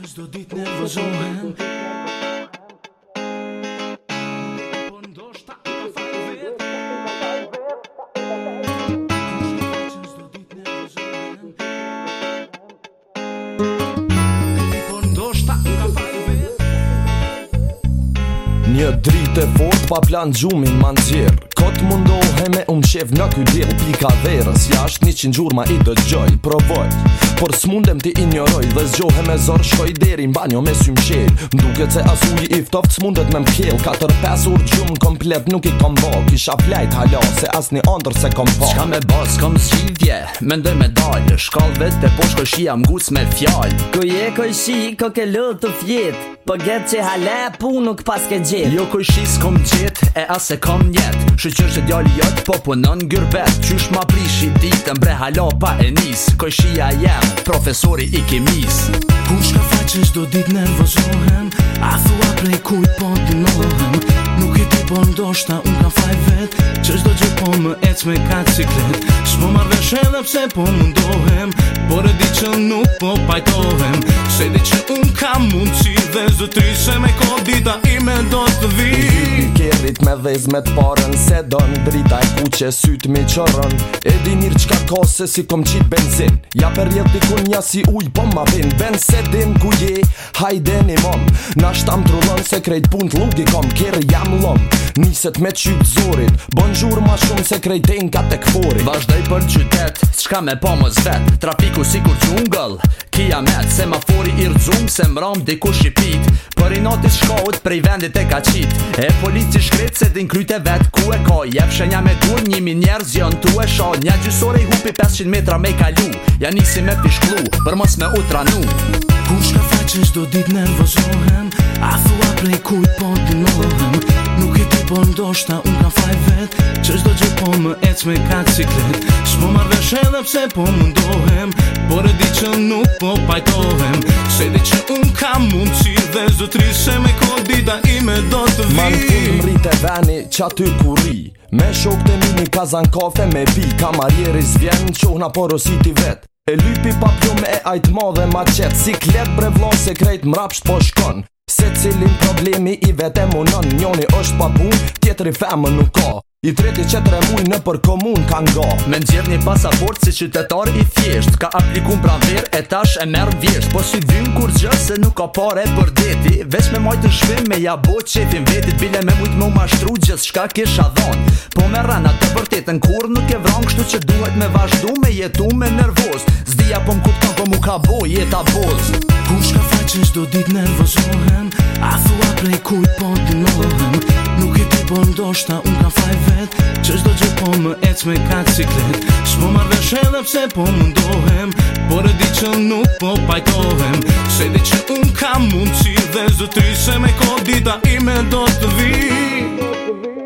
Τους δυο δίδ τη Një dritë e fort pa plan gjumin ma nxjerë Kot mundohe me um shef në kuj dirë Pika verës jasht një qingjur ma i të gjoj Provoj, por s'mundem ti ignoroj Dhe zgjohe me zorë shkoj deri në banjo me sym shel Mduke ce as uj i iftoft s'mundet me m'kjelë 4-5 ur gjumë komplet nuk i kom bo Kisha flajt halo se as një se kom po Qka me bas kom zgjidje, me ndoj me dalë Shkallve të poshko shia mgus me fjall Kuj e kuj shi, ko ke të fjet Po get që hale pu nuk pas ke gjith Jo kuj shis kom gjit e as e kom njet Shqyqyr që djali jot po punon në gjyrbet Qysh ma prish ditën bre mbre halo pa e nis Kuj shia jem profesori i kemis Kuj shka fa do dit nervozohen A thua prej kuj po të Nuk i ti po ndoshta un ka faj vet Qysh do gjit po më ec me ka ciklet Shmo ma vesh edhe pse po mundohem Por e di që nuk po pajtohem Se di që un ka mund qi dhe zëtri trishe me kodita i me të vi Kerit me dhez me të parën Se do në drita e ku që sytë mi qërën E di njërë qka ka se si kom qitë benzin Ja per jeti ku nja si uj po ma vin Ben se din ku je hajde një mom Na shtam trullon se krejt pun të lugi kom Kerë jam lom Niset me qytë zorit Bon ma shumë se krejt e nga te këfori Vashdoj për qytet Shka me po më zvet Trafiku si kur qungëll Kia met Semafori i rëzum Se mram diku shqipit Për natës shkohet prej vendit e ka qit E polici shkret se din kryte vet ku e ka Jep shenja me kun njimi njerë zion tu e sha Nja gjysore i hupi 500 metra me kalu Ja nisi me pishklu për mos me utranu Kush shka faqesh do dit nervozohem A thua prej kuj po dinohem Nuk e ti po ndoshta un ka faj vet Që shdo gjith po më ec me ka ciklet Shpo marvesh edhe pse po mundohem Por e di që nuk po pajtohem Se di që un ka mundësi Se me kodita ime do të vi Man ku në mrit e veni që aty ku ri Me shok të mini kazan kafe me pi Kamarjeri zvjen qohna porosit i vet E lypi pa pjom e ajt ma dhe ma qet Si klet bre vla se krejt mrapsh po shkon Se cilin problemi i vet e monon Njoni është pa bun, tjetëri femë nuk ka I treti e qetre mujnë në për komun ka nga Me nxjer një pasaport si qytetar i thjesht Ka aplikun pra ver e tash e merë vjesht Po si dhim kur gjë se nuk ka pare për deti Vesh me majtë në shvim me ja bo qefim vetit Bile me mujtë me u mashtru gjës shka kisha dhon Po me rana të përtet në kur nuk e vrang Kështu që duhet me vazhdu me jetu me nervos Zdija po më kutë kanë po mu ka bo jeta boz Kushka fërë që në dit nervozohen A thua prej kuj po të nohen Nuk i të po ndoshta unë ka faj vet Që do gjë po më ec me kak si klet Shmo marrë dhe shedhe pse po më Por e di që nuk po pajtohem Se di që unë ka mundë si dhe zëtri Se me kodita ime do të vi Do të vi